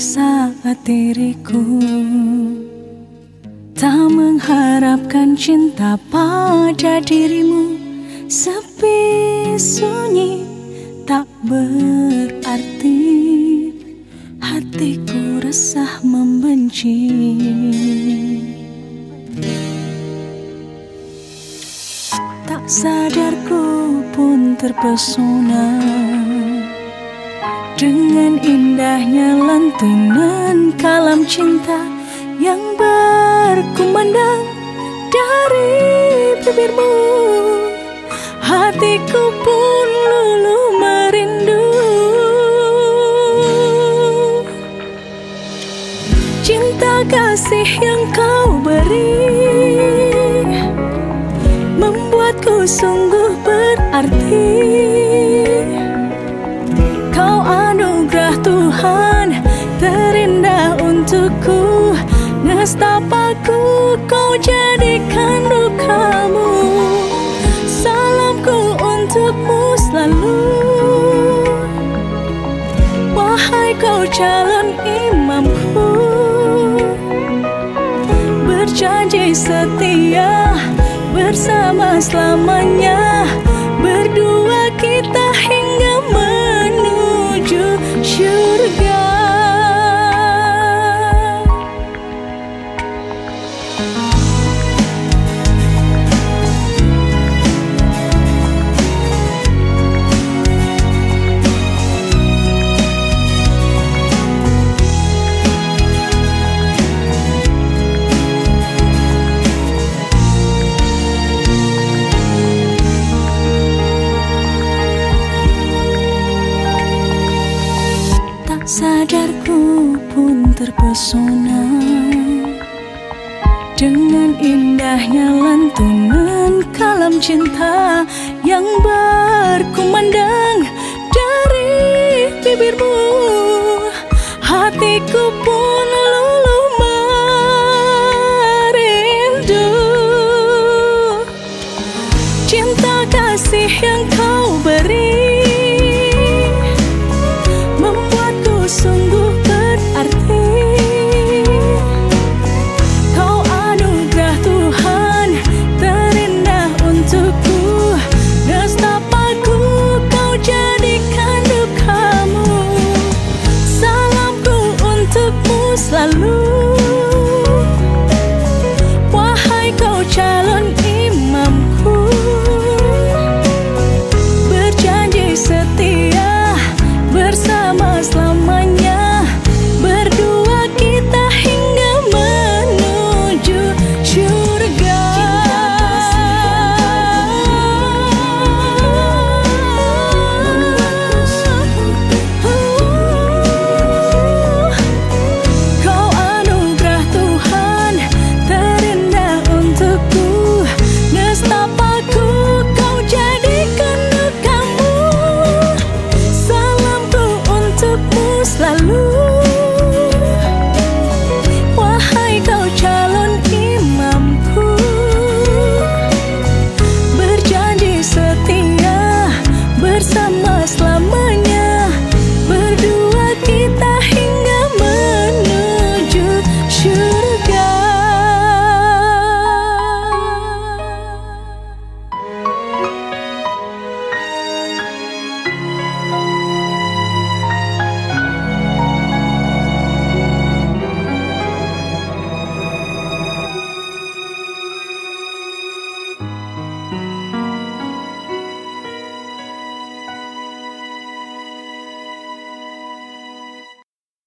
saat diriku. Tak mengharapkan cinta pada dirimu. Sepi sunyi tak berarti Hatiku resah membenci. Tak sadarku pun terpesona dengan indahnya lantunan kalam cinta yang berkumandang dari bibirmu Hatiku pun lulu merindu. Cinta kasih yang Nestapaku kau jadikan dukamu. Salamku untukmu selalu. Wahai kau calon imamku. Berjanji setia bersama selamanya sadarku pun terpesona Dengan indahnya lantunan kalam cinta Yang berkumandang dari bibirmu. Hatiku pun lulu merindu. Cinta kasih yang kau beri